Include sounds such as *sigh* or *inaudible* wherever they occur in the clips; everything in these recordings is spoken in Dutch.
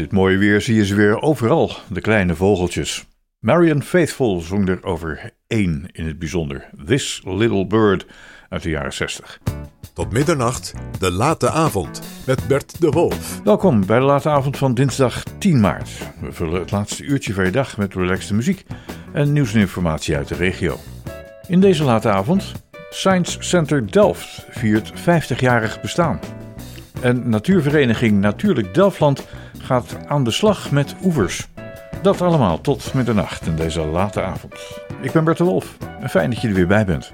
dit mooie weer zie je ze weer overal, de kleine vogeltjes. Marian Faithful zong er over één in het bijzonder. This Little Bird uit de jaren 60. Tot middernacht, de late avond met Bert de Wolf. Welkom bij de late avond van dinsdag 10 maart. We vullen het laatste uurtje van je dag met relaxte muziek en nieuws en informatie uit de regio. In deze late avond, Science Center Delft viert 50-jarig bestaan. En natuurvereniging Natuurlijk Delftland gaat aan de slag met oevers. Dat allemaal tot middernacht in deze late avond. Ik ben Bert de Wolf fijn dat je er weer bij bent.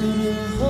to the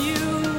You.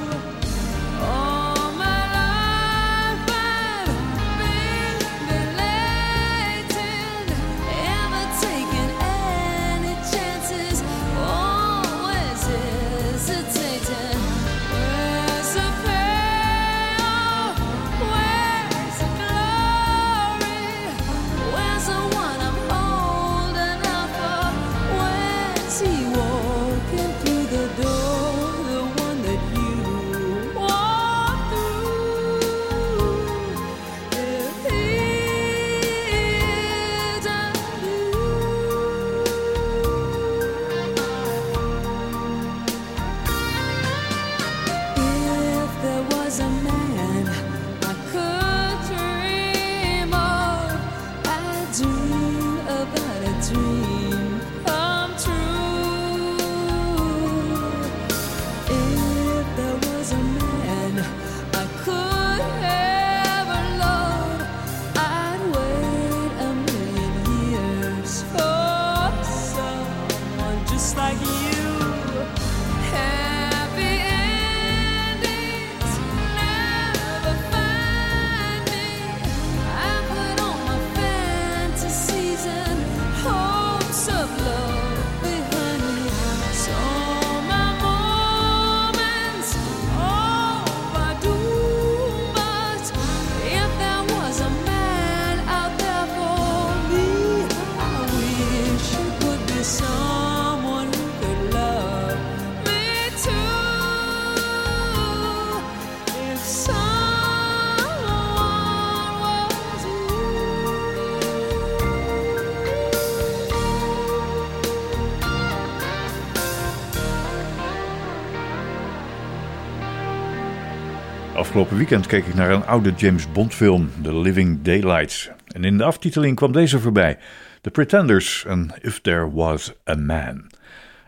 Afgelopen weekend keek ik naar een oude James Bond film, The Living Daylights. En in de aftiteling kwam deze voorbij. The Pretenders en If There Was a Man.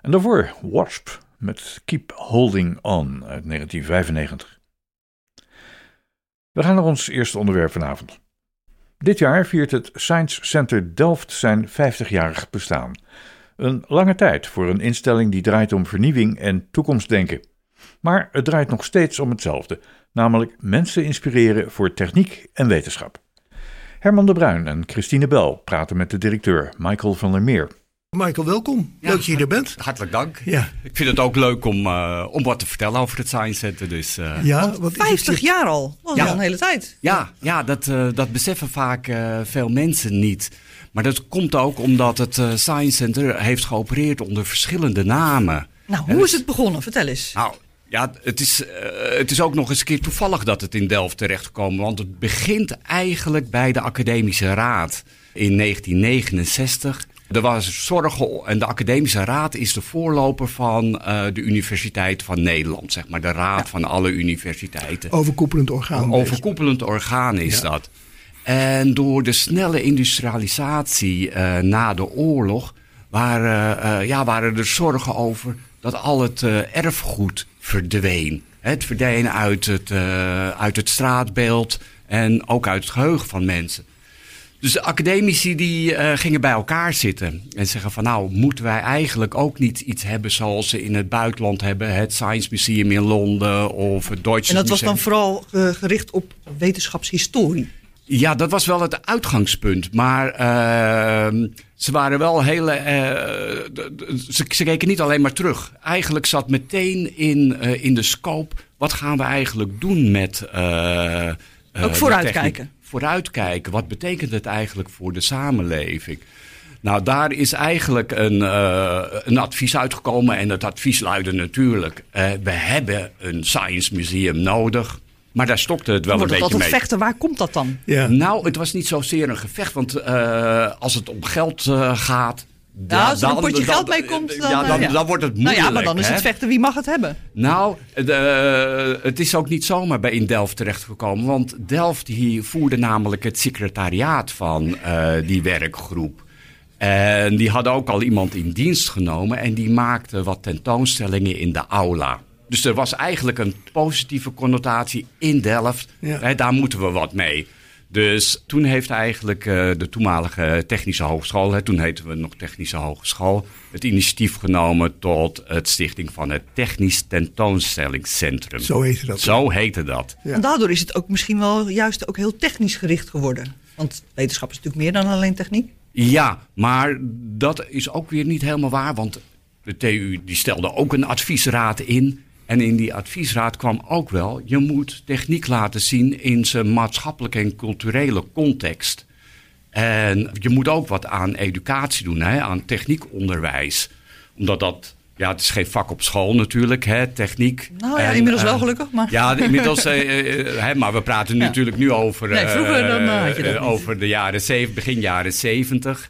En daarvoor Wasp met Keep Holding On uit 1995. We gaan naar ons eerste onderwerp vanavond. Dit jaar viert het Science Center Delft zijn 50-jarig bestaan. Een lange tijd voor een instelling die draait om vernieuwing en toekomstdenken. Maar het draait nog steeds om hetzelfde, namelijk mensen inspireren voor techniek en wetenschap. Herman de Bruin en Christine Bel praten met de directeur Michael van der Meer. Michael, welkom. Ja. Leuk dat je er bent. Hartelijk dank. Ja, Ik vind het ook leuk om, eh, om wat te vertellen over het Science Center. Dus, eh, ja wat is het 50 hier? jaar al. Dat is Ja. al een hele tijd. ja, ja dat, eh, dat beseffen vaak eh, veel mensen niet. Maar dat komt ook omdat het eh, Science Center heeft geopereerd onder verschillende namen. Nou, En hoe is het- het begonnen? Vertel eens. Nou, ja, het is, eh, het is ook nog eens een keer toevallig dat het in Delft terechtgekomen. Want het begint eigenlijk bij de Academische Raad in 1969. Er was zorgen en de Academische Raad is de voorloper van eh, de Universiteit van Nederland. Zeg maar de raad van alle universiteiten. Overkoepelend orgaan. Een overkoepelend orgaan is Ja. dat. En door de snelle industrialisatie eh, na de oorlog waren, ja, waren er zorgen over dat al het erfgoed verdween. Het verdween uit het, eh, uit het straatbeeld en ook uit het geheugen van mensen. Dus de academici die eh, gingen bij elkaar zitten en zeggen van nou moeten wij eigenlijk ook niet iets hebben zoals ze in het buitenland hebben, het Science Museum in Londen of het Deutsche En dat was dan vooral eh, gericht op wetenschapshistorie. Ja, dat was wel het uitgangspunt. Maar ehm, ze waren wel hele. eh, ze, ze keken niet alleen maar terug. Eigenlijk zat meteen in, eh, in de scope. Wat gaan we eigenlijk doen met. eh, de vooruitkijken. Vooruitkijken. Wat betekent het eigenlijk voor de samenleving? Nou, daar is eigenlijk een, een advies uitgekomen. En het advies luidde natuurlijk: we hebben een Science Museum nodig. Maar daar stokte het wel Wordt een het beetje altijd mee. vechten? Waar komt dat dan? Ja. Nou, het was niet zozeer een gevecht, want eh, als het om geld eh, gaat. Nou, als er een potje geld mee komt, dan, ja, eh, dan, ja. dan wordt het Nou moeilijk. ja, maar dan is hè? het vechten. Wie mag het hebben? Nou, de- het is ook niet zomaar bij in Delft terechtgekomen. Want Delft die voerde namelijk het secretariaat van eh, die werkgroep. En die hadden ook al iemand in dienst genomen. En die maakte wat tentoonstellingen in de aula. Dus er was eigenlijk een positieve connotatie in Delft. Ja. Hè, daar moeten we wat mee. Dus toen heeft eigenlijk eh, de toenmalige Technische Hogeschool, hè, toen heten we nog Technische Hogeschool, het initiatief genomen tot het stichting van het Technisch Tentoonstellingscentrum. Zo heette dat. Zo heette dat. Ja. En daardoor is het ook misschien wel juist ook heel technisch gericht geworden. Want wetenschap is natuurlijk meer dan alleen techniek. Ja, maar dat is ook weer niet helemaal waar, want de TU die stelde ook een adviesraad in. En in die adviesraad kwam ook wel, je moet techniek laten zien in zijn maatschappelijke en culturele context. En je moet ook wat aan educatie doen, hè, aan techniekonderwijs. Omdat dat, ja, het is geen vak op school natuurlijk, hè, techniek. Nou ja, En, inmiddels wel eh, gelukkig. Maar... Ja, inmiddels, eh, *laughs* eh, hè, maar we praten Ja. natuurlijk nu over, Nee, vroeger dan, had je dat niet. over de jaren zeven, begin jaren zeventig.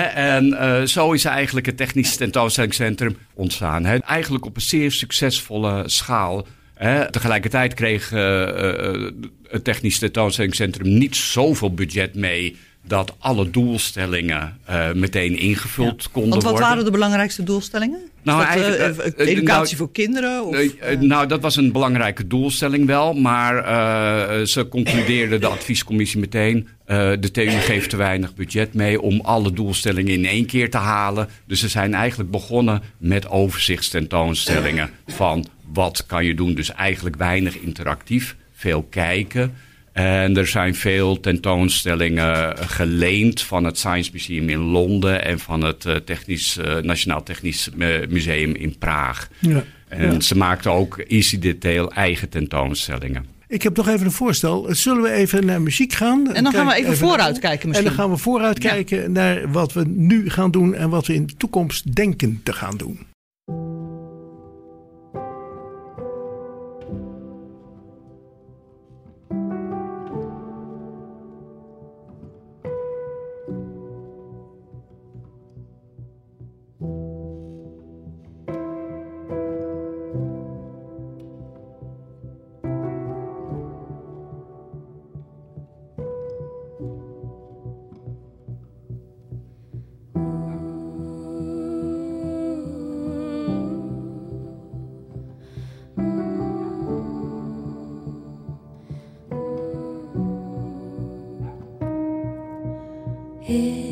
En eh, zo is eigenlijk het Technisch Tentoonstellingscentrum ontstaan. Eigenlijk op een zeer succesvolle schaal. Hè. Tegelijkertijd kreeg eh, het Technisch Tentoonstellingscentrum niet zoveel budget mee dat alle doelstellingen eh, meteen ingevuld konden Want wat worden. waren de belangrijkste doelstellingen? Nou, dat, eh, eh, educatie nou, voor kinderen? Of, nou, dat was een belangrijke doelstelling wel. Maar ze concludeerde de adviescommissie meteen... de TU geeft te weinig budget mee om alle doelstellingen in één keer te halen. Dus ze zijn eigenlijk begonnen met overzichtstentoonstellingen. Van wat kan je doen? Dus eigenlijk weinig interactief, veel kijken... En er zijn veel tentoonstellingen geleend van het Science Museum in Londen en van het eh, Technisch, eh, Nationaal Technisch eh, Museum in Praag. Ja. En ze maakten ook easy detail eigen tentoonstellingen. Ik heb nog even een voorstel. Zullen we even naar muziek gaan? En dan gaan we even naar- vooruitkijken En misschien. dan gaan we vooruitkijken naar wat we nu gaan doen en wat we in de toekomst denken te gaan doen. 雨。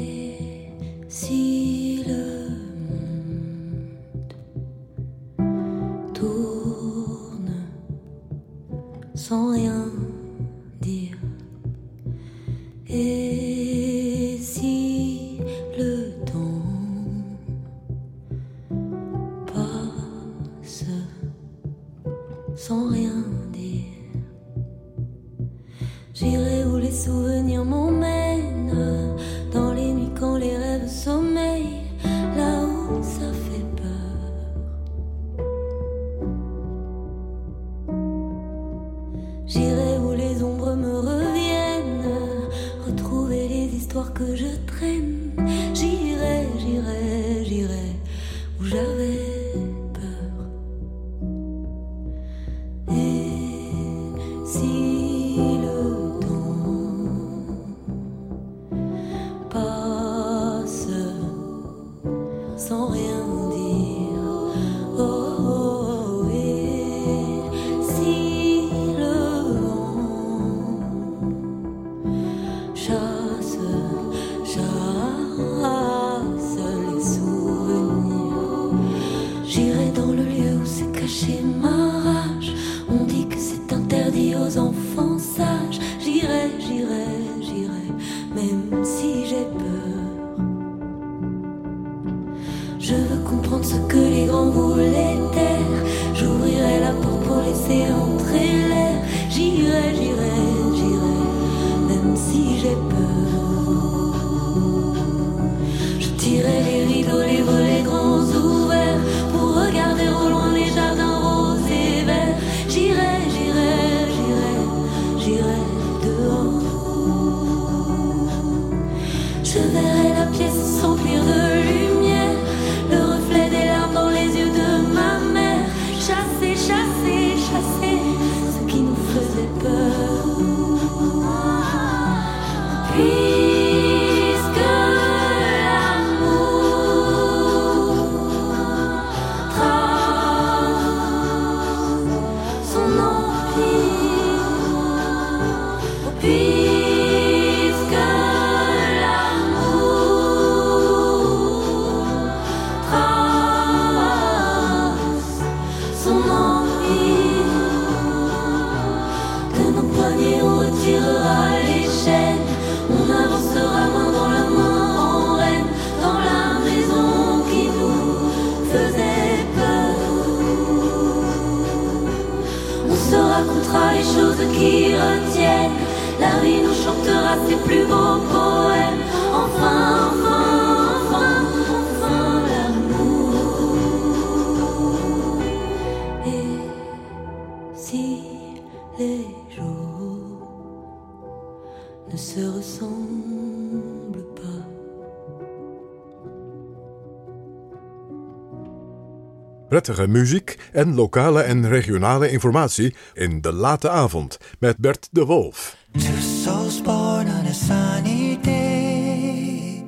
Prettige muziek en lokale en regionale informatie in de late avond met Bert de Wolf. Two souls born on a sunny day,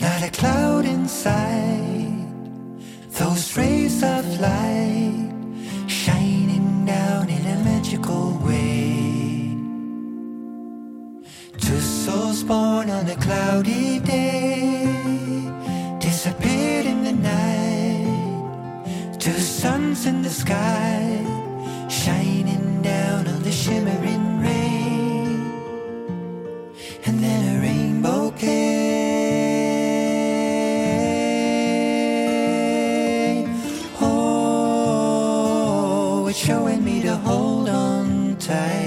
not a cloud in sight. Those rays of light shining down in a magical way. Two souls born on a cloudy day suns in the sky shining down on the shimmering rain. And then a rainbow came. Oh, it's showing me to hold on tight.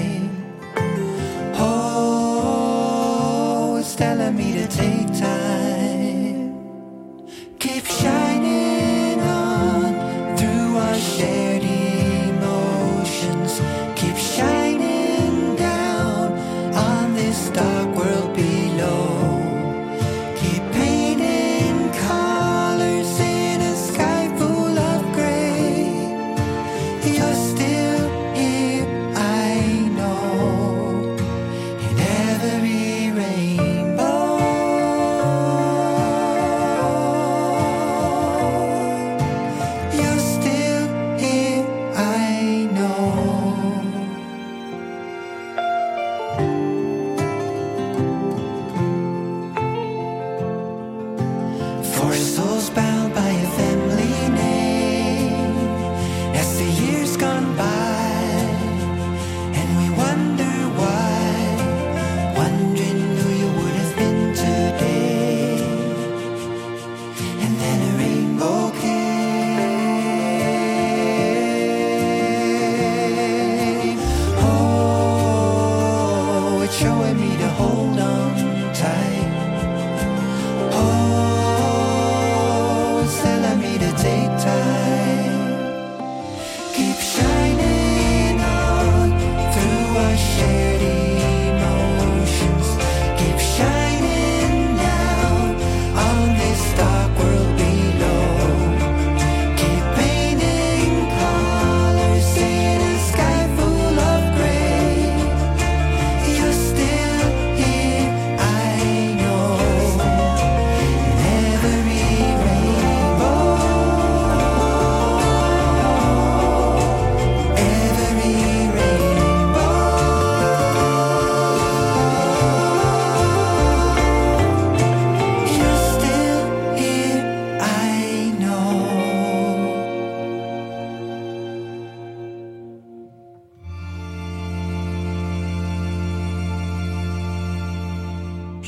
Showing me to hold on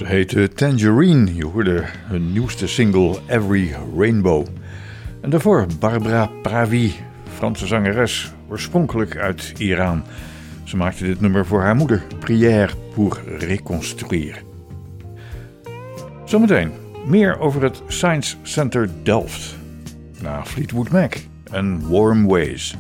heette Tangerine. Je hoorde hun nieuwste single Every Rainbow. En daarvoor Barbara Pravi, Franse zangeres, oorspronkelijk uit Iran. Ze maakte dit nummer voor haar moeder, Prière pour reconstruire. Zometeen meer over het Science Center Delft. Na Fleetwood Mac en Warm Ways.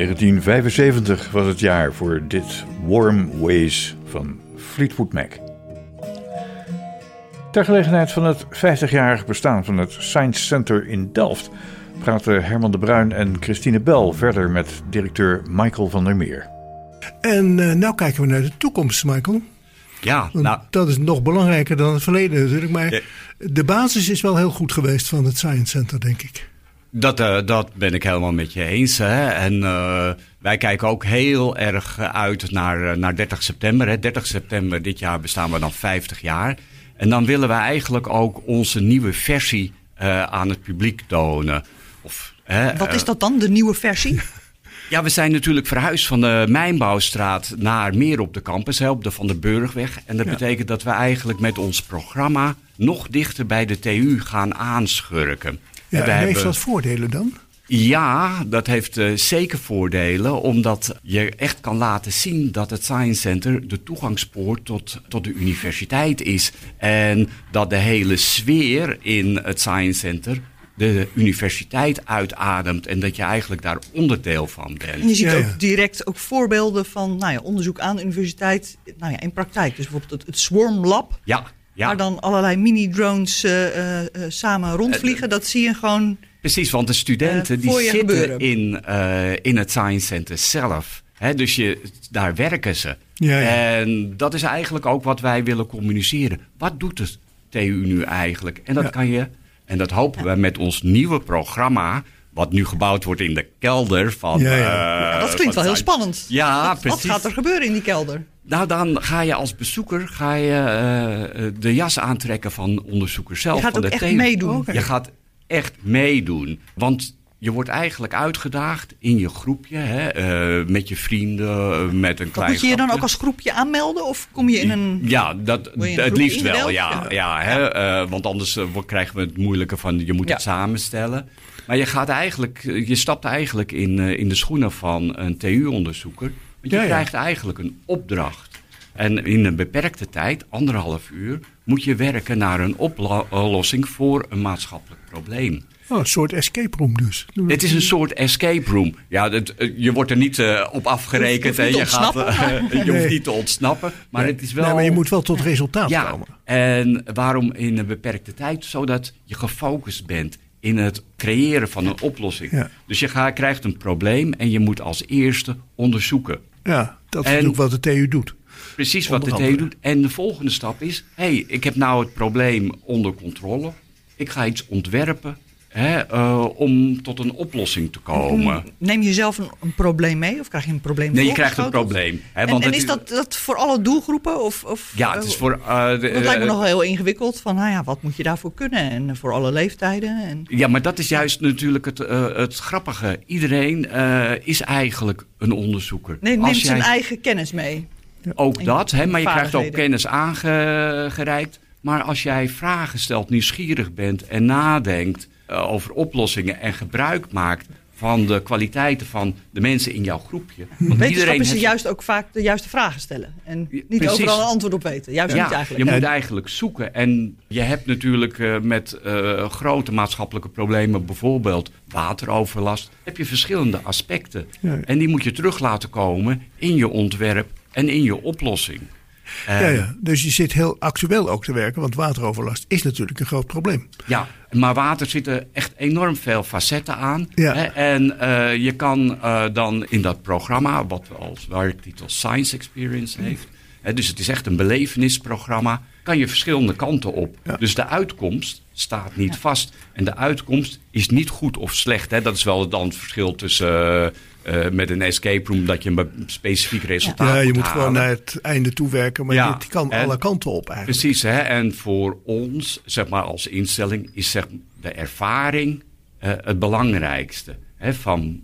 1975 was het jaar voor dit Warm Ways van Fleetwood Mac. Ter gelegenheid van het 50-jarig bestaan van het Science Center in Delft praten Herman de Bruin en Christine Bel verder met directeur Michael van der Meer. En uh, nou kijken we naar de toekomst, Michael. Ja, nou, dat is nog belangrijker dan het verleden natuurlijk. Maar Ja. de basis is wel heel goed geweest van het Science Center, denk ik. Dat, eh, dat ben ik helemaal met je eens. Hè? En eh, wij kijken ook heel erg eh, uit naar, naar 30 september. Hè? 30 september dit jaar bestaan we dan 50 jaar. En dan willen we eigenlijk ook onze nieuwe versie aan het publiek tonen. Of, hè, Wat is dat dan, de nieuwe versie? *laughs* Ja, we zijn natuurlijk verhuisd van de Mijnbouwstraat naar meer op de campus, hè, op de Van der Burgweg. En dat betekent dat we eigenlijk met ons programma nog dichter bij de TU gaan aanschurken. Ja, En heeft hebben- dat voordelen dan? ja, dat heeft eh, zeker voordelen, omdat je echt kan laten zien dat het Science Center de toegangspoort tot, tot de universiteit is. En dat de hele sfeer in het Science Center de universiteit uitademt en dat je eigenlijk daar onderdeel van bent. En je ziet Ja, ja. ook direct ook voorbeelden van nou ja, onderzoek aan de universiteit nou ja, in praktijk. Dus bijvoorbeeld het, het Swarm Lab, Ja, ja. waar dan allerlei mini-drones eh, eh, eh, samen rondvliegen. dat zie je gewoon. Precies, want de studenten die zitten gebeuren. in, eh, in het Science Center zelf. Hè, dus je, daar werken ze. Ja, ja. En dat is eigenlijk ook wat wij willen communiceren. Wat doet het TU nu eigenlijk? En dat Ja. kan je, en dat hopen we met ons nieuwe programma, wat nu gebouwd wordt in de kelder van. Ja, ja. eh, Ja, dat klinkt wel heel spannend. Ja, wat, precies. Wat gaat er gebeuren in die kelder? Nou, dan ga je als bezoeker ga je, eh, eh, de jas aantrekken van onderzoeker zelf. Je gaat van ook de echt meedoen. Oké. Je gaat echt meedoen. Want je wordt eigenlijk uitgedaagd in je groepje, hè, eh, met je vrienden, met een klein Moet je je dan ook als groepje aanmelden? Of kom je in een. Ja, dat, een het liefst wel, ja. Ja. ja, hè, want anders krijgen we het moeilijke van je moet Ja. het samenstellen. Maar je, gaat eigenlijk, je stapt eigenlijk in, in de schoenen van een TU-onderzoeker. Want je Ja, ja. krijgt eigenlijk een opdracht. En in een beperkte tijd, anderhalf uur, moet je werken naar een oplossing voor een maatschappelijk probleem. Oh, een soort escape room dus. Het is een soort escape room. Ja, het, eh, je wordt er niet eh, op afgerekend. Je hoeft hè. niet te je, gaat, eh, *laughs* je hoeft Nee. niet te ontsnappen. Maar het is wel... Nee, maar je moet wel tot resultaat Ja, komen. en waarom in een beperkte tijd? Zodat je gefocust bent in het creëren van een oplossing. Ja. Dus je ga- krijgt een probleem en je moet als eerste onderzoeken. Ja, dat is En- ook wat de TU doet. Precies wat de TU doet. En de volgende stap is: hé, hey, ik heb nou het probleem onder controle. Ik ga iets ontwerpen hè, eh, om tot een oplossing te komen. Neem je zelf een, een probleem mee? Of krijg je een probleem Nee, je krijgt een probleem. Hè, En, want en is dat, dat voor alle doelgroepen? Of, of, Ja, het is eh, voor. eh, de- Dat lijkt me nog heel ingewikkeld. Van, nou ja, wat moet je daarvoor kunnen? En voor alle leeftijden. En... Ja, maar dat is juist natuurlijk het, het grappige. Iedereen is eigenlijk een onderzoeker. Nee, Als neemt jij- zijn eigen kennis mee. Ook dat, hè, maar je krijgt ook kennis aangereikt. Maar als jij vragen stelt, nieuwsgierig bent en nadenkt eh, over oplossingen en gebruik maakt van de kwaliteiten van de mensen in jouw groepje. Want Wetenschap is heeft- juist ook vaak de juiste vragen stellen. En niet precies. overal een antwoord op weten. Juist niet Ja, eigenlijk. je moet eigenlijk zoeken. En je hebt natuurlijk eh, met eh, grote maatschappelijke problemen, bijvoorbeeld wateroverlast, heb je verschillende aspecten. Ja. En die moet je terug laten komen in je ontwerp en in je oplossing. Eh, Ja, ja. Dus je zit heel actueel ook te werken, want wateroverlast is natuurlijk een groot probleem. Ja, maar water zit er echt enorm veel facetten aan. Ja. Hè? En eh, je kan eh, dan in dat programma, wat we als werktitel Science Experience heeft, hè, dus het is echt een belevenisprogramma, kan je verschillende kanten op. Ja. Dus de uitkomst staat niet vast. En de uitkomst is niet goed of slecht. Hè? Dat is wel dan het verschil tussen eh, eh, met een escape room, dat je een specifiek resultaat Ja, je moet moet gewoon naar het einde toe werken, maar Ja, dit kan en- alle kanten op eigenlijk. Precies, hè? en voor ons, zeg maar als instelling, is zeg, de ervaring eh, het belangrijkste. Hè? Van,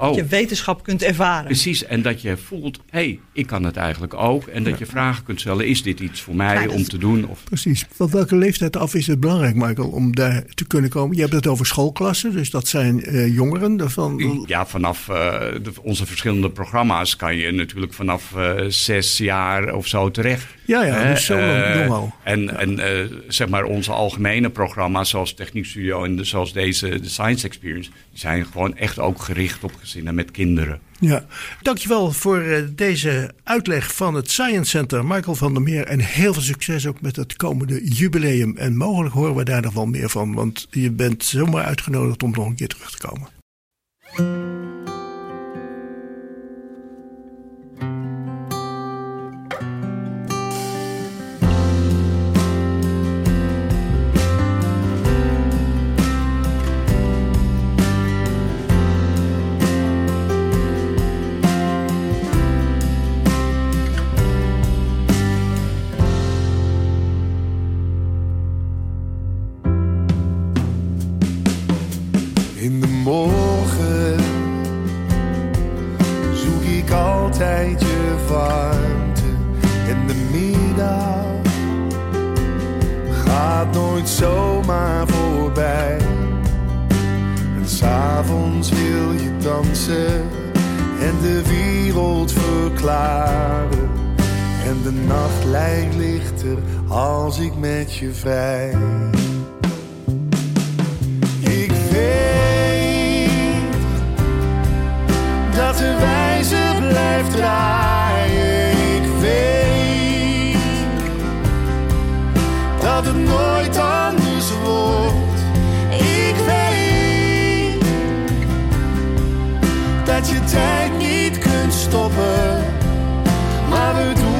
oh, Dat je wetenschap kunt ervaren. precies, en dat je voelt, hé, hey, ik kan het eigenlijk ook. En dat je vragen kunt stellen, is dit iets voor mij Ja, om is- te doen? Of, Precies. Van welke leeftijd af is het belangrijk, Michael, om daar te kunnen komen? Je hebt het over schoolklassen, dus dat zijn eh, jongeren. Daarvan, ja, vanaf eh, de- onze verschillende programma's kan je natuurlijk vanaf eh, zes jaar of zo terecht. Ja, ja, Hè, dus lang, eh. En, en eh, zeg maar onze algemene programma's zoals Techniek Studio en zoals deze, de Science Experience, die zijn gewoon echt ook gericht op gezinnen met kinderen. Ja, dankjewel voor eh, deze uitleg van het Science Center, Michael van der Meer. En heel veel succes ook met het komende jubileum. En mogelijk horen we daar nog wel meer van, want je bent zomaar uitgenodigd om nog een keer terug te komen. Dat je tijd niet kunt stoppen, maar we doen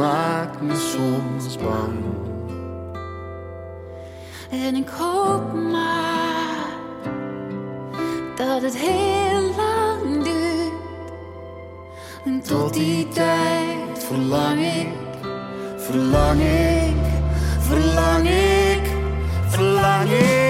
maakt me soms bang. En ik hoop maar dat het heel lang duurt. En tot die tijd verlang ik, verlang ik, verlang ik, verlang ik.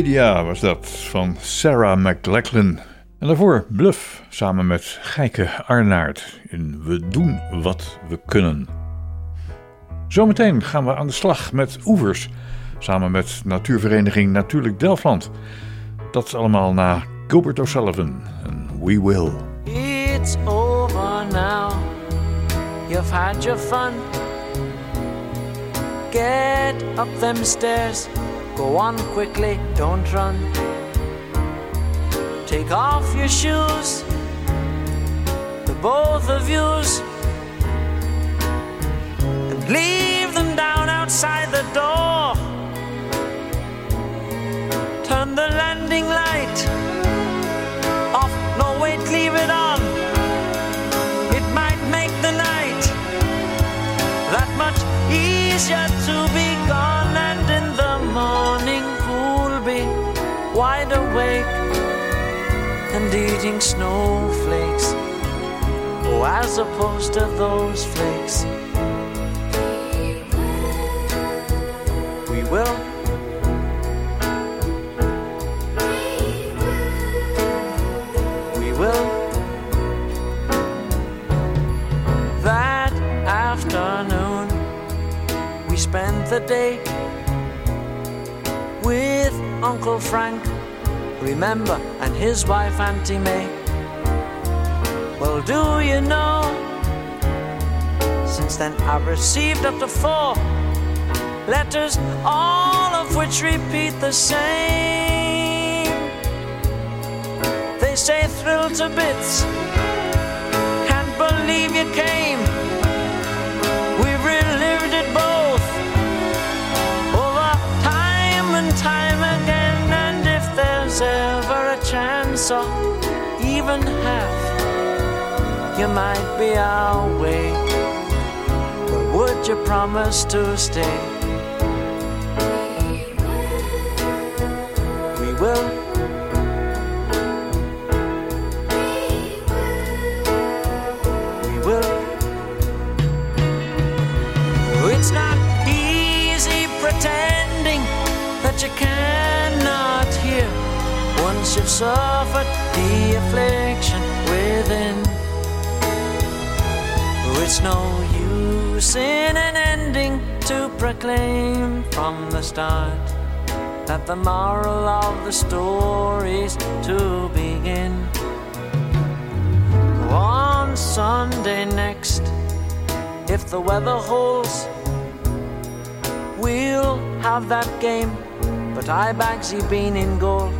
Edia was dat van Sarah McLachlan. En daarvoor Bluff samen met Geike Arnaert in We doen wat we kunnen. Zometeen gaan we aan de slag met oevers samen met natuurvereniging Natuurlijk Delftland. Dat allemaal na Gilbert O'Sullivan en We Will. It's over now. You've had your fun. Get up them stairs. Go on quickly, don't run. Take off your shoes. The both of yous. And leave them down outside the door. Turn the landing light off. No, wait, leave it on. It might make the night that much easier and eating snowflakes. Oh, as opposed to those flakes. We will. We will. That afternoon, we spent the day with Uncle Frank, remember, and his wife Auntie May. Well, do you know? Since then, I've received up to four letters, all of which repeat the same. They say thrilled to bits. Can't believe you came. Or even half, you might be our way. But would you promise to stay? We will. We will. It's not easy pretending that you hear you've suffered the affliction within. It's no use in an ending to proclaim from the start that the moral of the story's to begin. On Sunday next, if the weather holds, we'll have that game. But I Bagsy been in goal.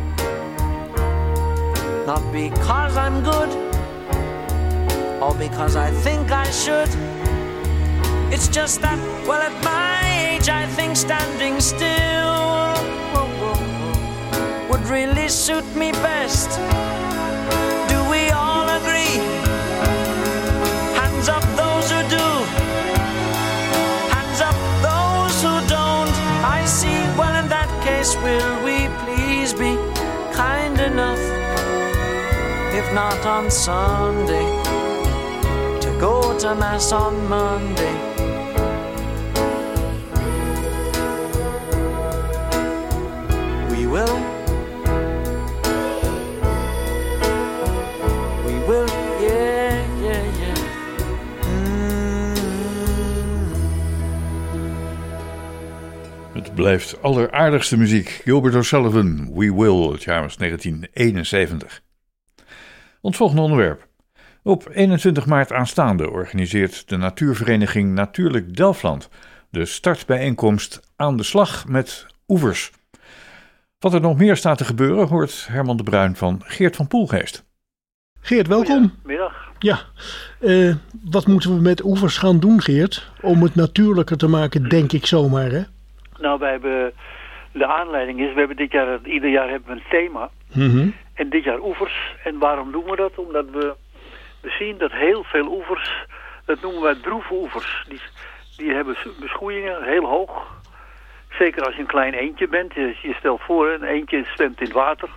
Not because I'm good, or because I think I should. It's just that, well, at my age, I think standing still would really suit me best. Not on Sunday, to go to Mass on Monday? We will. We will, yeah, yeah, yeah. Mm. Het blijft alleraardigste muziek. Gilbert O'Sullivan, We Will, het jaar was 1971. Ons volgende onderwerp. Op 21 maart aanstaande organiseert de natuurvereniging Natuurlijk Delftland de startbijeenkomst aan de slag met oevers. Wat er nog meer staat te gebeuren hoort Herman de Bruin van Geert van Poelgeest. Geert, welkom. Middag. Ja, eh, wat moeten we met oevers gaan doen, Geert? Om het natuurlijker te maken, denk ik zomaar, hè? Nou, wij hebben... De aanleiding is, we hebben dit jaar, ieder jaar hebben we een thema. Mhm. En dit jaar oevers. En waarom doen we dat? Omdat we, we zien dat heel veel oevers, dat noemen wij droeve oevers. Die, die hebben beschoeiingen heel hoog. Zeker als je een klein eentje bent. Je, je stelt voor, een eentje zwemt in het water.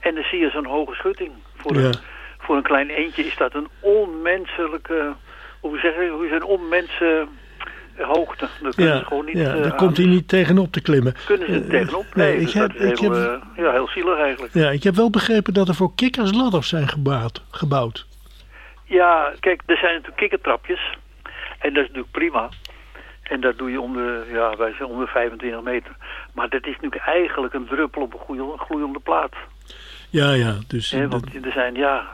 En dan zie je zo'n hoge schutting. Voor, Ja. een, voor een klein eentje is dat een onmenselijke, hoe zeg je, hoe is een onmensen hoogte. Dat kunnen Ja, ze gewoon niet ja eh, daar aan. komt hij niet tegenop te klimmen. Kunnen ze Eh, tegenop? nee, Nee, ik dus heb- dat is heel, heb- eh, ja, heel zielig eigenlijk. Ja, ik heb wel begrepen dat er voor kikkers ladders zijn gebouwd. gebouwd. Ja, kijk, er zijn natuurlijk kikkertrapjes. En dat is natuurlijk prima. En dat doe je om de, ja, wij zijn om de 25 meter. Maar dat is natuurlijk eigenlijk een druppel op een gloeie- gloeiende plaat. Ja, ja, dus... Dat- want er zijn, ja,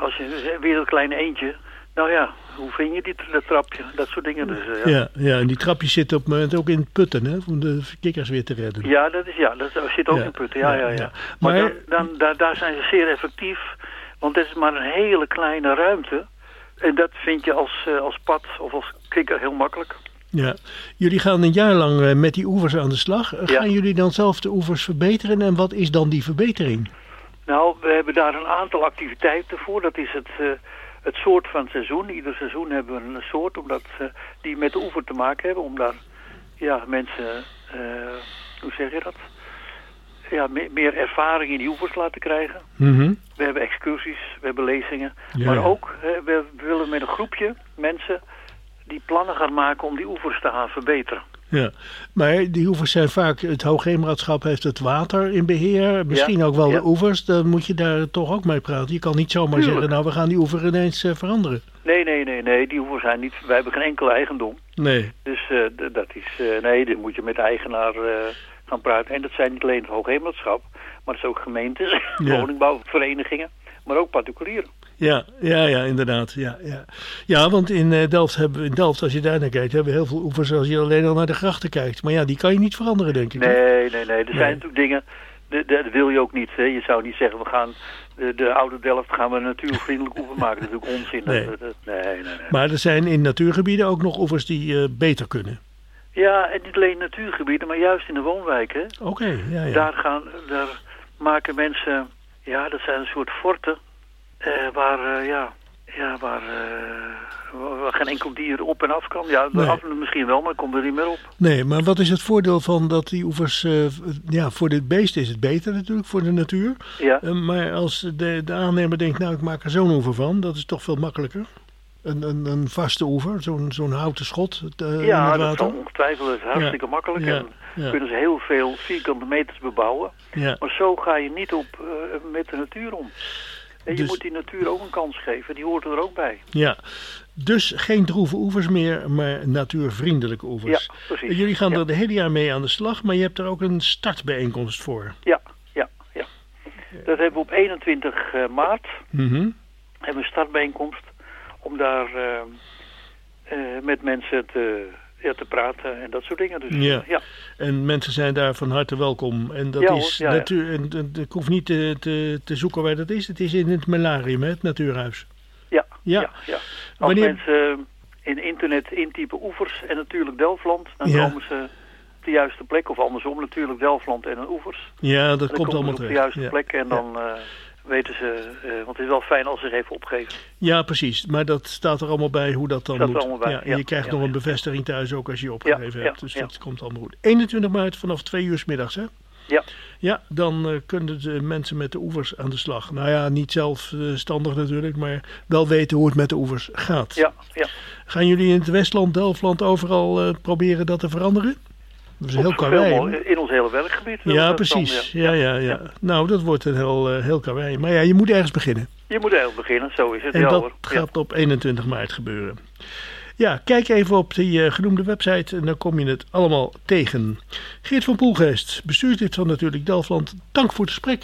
als je weer dat kleine eentje. Nou ja, hoe vind je die, dat trapje? Dat soort dingen. Dus, eh, ja. ja, ja, en die trapjes zitten op het moment ook in het putten, hè? Om de kikkers weer te redden. Ja, dat is ja, dat zit ook Ja, in putten. Ja, ja, ja. Maar, Maar- dan, dan, daar, daar zijn ze zeer effectief. Want het is maar een hele kleine ruimte. En dat vind je als, eh, als pad of als kikker heel makkelijk. Ja. Jullie gaan een jaar lang eh, met die oevers aan de slag. Gaan jullie dan zelf de oevers verbeteren? En wat is dan die verbetering? Nou, we hebben daar een aantal activiteiten voor. Dat is het, het soort van seizoen. Ieder seizoen hebben we een soort omdat, die met de oever te maken hebben. Om daar ja, mensen, eh, hoe zeg je dat? Ja, me- meer ervaring in die oevers te laten krijgen. Mhm. We hebben excursies, we hebben lezingen. Ja, maar ook, we willen met een groepje mensen die plannen gaan maken om die oevers te gaan verbeteren. Ja, maar die oevers zijn vaak, het Hoogheemraadschap heeft het water in beheer, misschien ook wel ja. de oevers, dan moet je daar toch ook mee praten. Je kan niet zomaar Tuurlijk. zeggen, nou we gaan die oever ineens eh, veranderen. Nee, nee, nee, nee, die oevers zijn niet, wij hebben geen enkel eigendom. Nee, Dus eh, dat is, eh, nee, dan moet je met de eigenaar gaan praten. En dat zijn niet alleen het Hoogheemraadschap, maar het is ook gemeentes, *laughs* Ja. woningbouwverenigingen, maar ook particulieren. ja, ja, ja, inderdaad. Ja, ja. ja want in eh, Delft hebben we, in Delft, als je daar naar kijkt, hebben we heel veel oevers als je alleen al naar de grachten kijkt. Maar ja, die kan je niet veranderen, denk ik. Nee, nee, nee, er Nee. zijn natuurlijk dingen, dat wil je ook niet. Hè. Je zou niet zeggen, we gaan de, de oude Delft gaan we natuurvriendelijk oever maken. Dat is natuurlijk onzin. Nee. Dat- dat- nee, nee, nee. Maar er zijn in natuurgebieden ook nog oevers die eh, beter kunnen. Ja, en niet alleen natuurgebieden, maar juist in de woonwijken. Oké, ja, ja. Daar, gaan, daar maken mensen, ja, dat zijn een soort forten, eh, waar, eh, ja, ja, waar, eh, waar- geen enkel dier op en af kan. Ja, Nee. af misschien wel, maar komt er niet meer op. Nee, maar wat is het voordeel van dat die oevers... ja, voor dit beest is het beter natuurlijk, voor de natuur. Ja, maar als de, de aannemer denkt, nou ik maak er zo'n oever van, dat is toch veel makkelijker. Een, een, een vaste oever, zo'n zo'n houten schot eh, in ja het dat water. zal ongetwijfeld dat is hartstikke makkelijk. Ja, En ja. kunnen ze heel veel vierkante meters bebouwen. Ja, Maar zo ga je niet op, eh, met de natuur om. En je Dus- moet die natuur ook een kans geven, die hoort er ook bij. ja. Dus geen droeve oevers meer, maar natuurvriendelijke oevers. Ja, precies. En Jullie gaan Ja. er de hele jaar mee aan de slag, maar je hebt er ook een startbijeenkomst voor. Ja, ja, ja. Dat hebben we op 21 eh, maart. Mhm. hebben we een startbijeenkomst om daar eh, met mensen te, ja, te praten en dat soort dingen. Dus, Ja. ja. En mensen zijn daar van harte welkom. En dat Ja, is ja, ja. natuur. En, en- ik hoef niet te, te, te zoeken waar dat is. Het is in het Melarium, hè, het natuurhuis. Ja, Ja. ja. Als Wanneer- mensen in internet intypen oevers en natuurlijk Delftland, dan komen ze op de juiste plek. Of andersom natuurlijk Delftland en een oevers. Ja, dat dan komt allemaal op de juiste Ja. plek en dan eh, weten ze... eh, want het is wel fijn als ze zich even opgeven. Ja, precies. Maar dat staat er allemaal bij hoe dat dan Staat er allemaal bij, Ja, en ja, je krijgt ja, nog een bevestiging thuis ook als je je opgegeven hebt. Dus dat komt allemaal goed. 21 maart vanaf 2 uur s middags, hè? Ja, Ja, dan eh, kunnen de mensen met de oevers aan de slag. Nou ja, niet zelfstandig natuurlijk, maar wel weten hoe het met de oevers gaat. ja, ja. Gaan jullie in het Westland, Delftland overal eh, proberen dat te veranderen? Dat is heel karwei. In ons hele werkgebied. Ja, dan, precies. ja. Ja, ja, ja. Nou, dat wordt een heel, eh, heel karwei. Maar ja, je moet ergens beginnen. Je moet eigenlijk beginnen, zo is het. En dat gaat op 21 maart gebeuren. Ja, kijk even op die eh, genoemde website en dan kom je het allemaal tegen. Geert van Poelgeest, bestuurslid van Natuurlijk Delftland, dank voor het gesprek.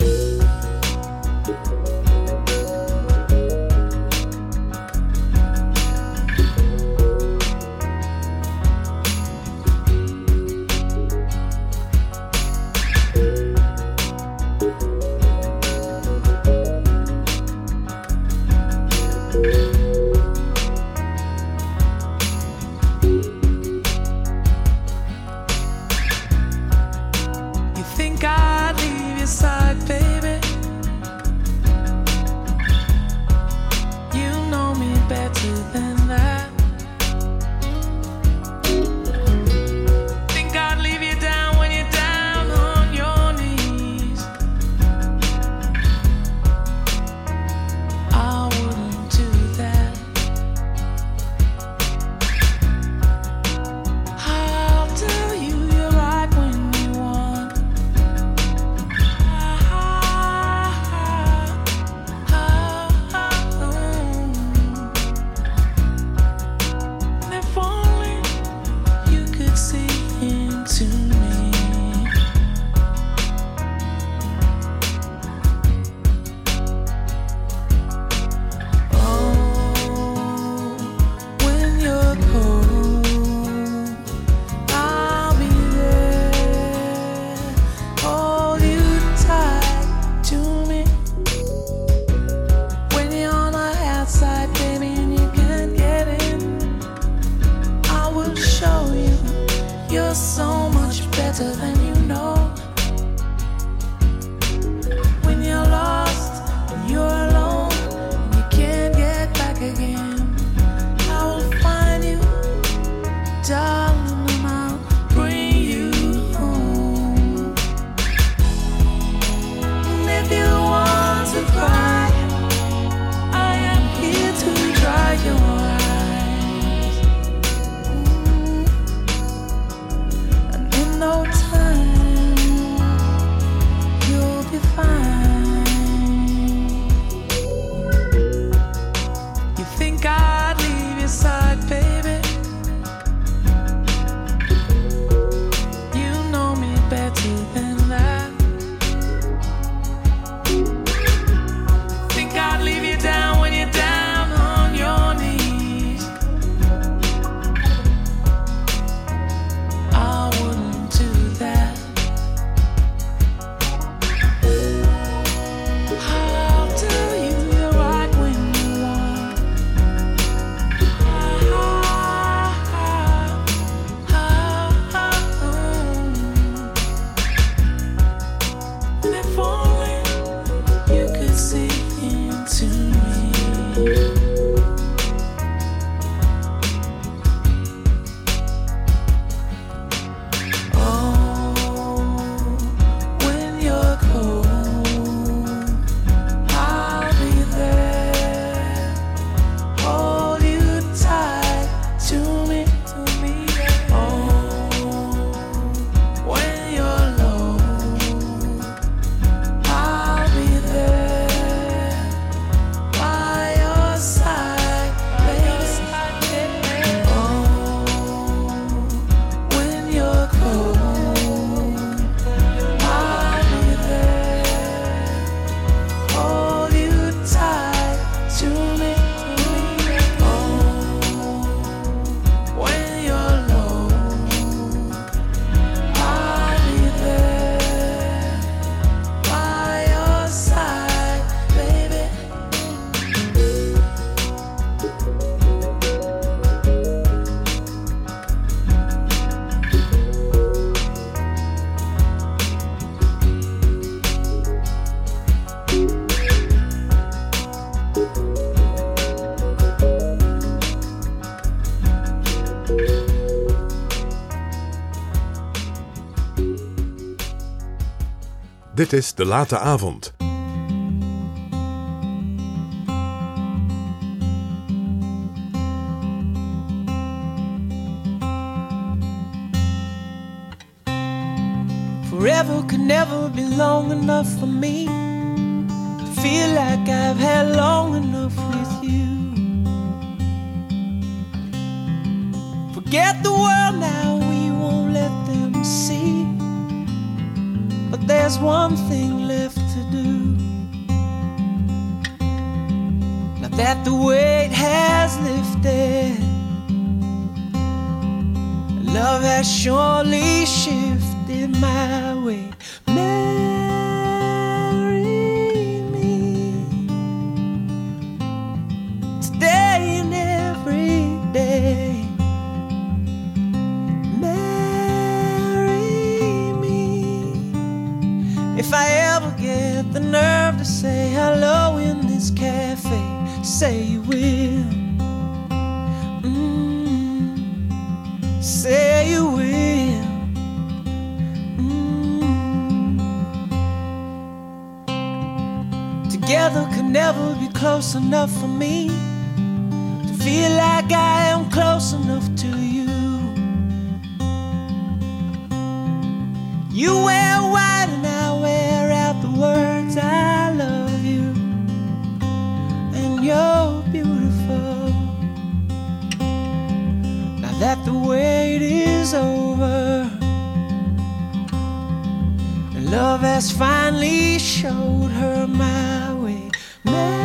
Dit is De Late Avond. Forever could never be long enough for me. I feel like I've had long enough with you. Forget the world now, we won't let them see there's one thing left to do. Now that the weight has lifted, love has surely shifted my way. showed her my way.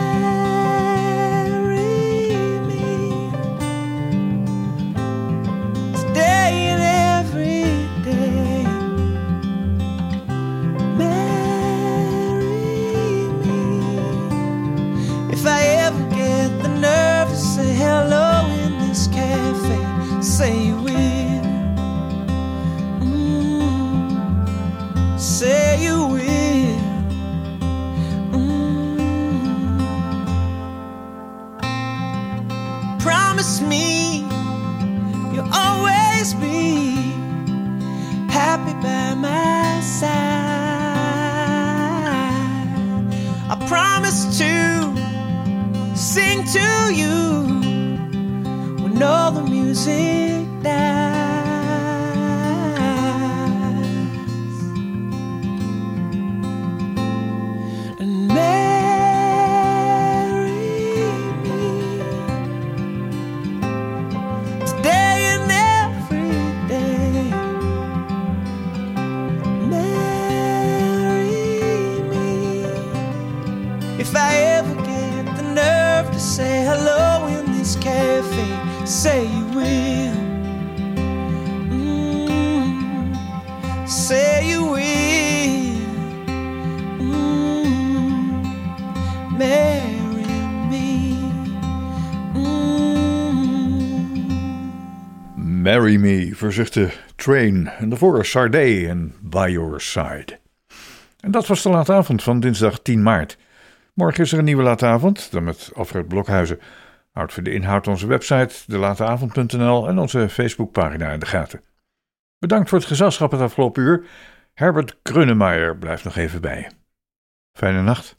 verzuchte Train en daarvoor Sardé en By Your Side. En dat was de late laatavond van dinsdag 10 maart. Morgen is er een nieuwe late laatavond, dan met Alfred Blokhuizen. Houd voor de inhoud onze website, delateavond.nl en onze Facebookpagina in de gaten. Bedankt voor het gezelschap het afgelopen uur. Herbert Grunnemaier blijft nog even bij. Fijne nacht.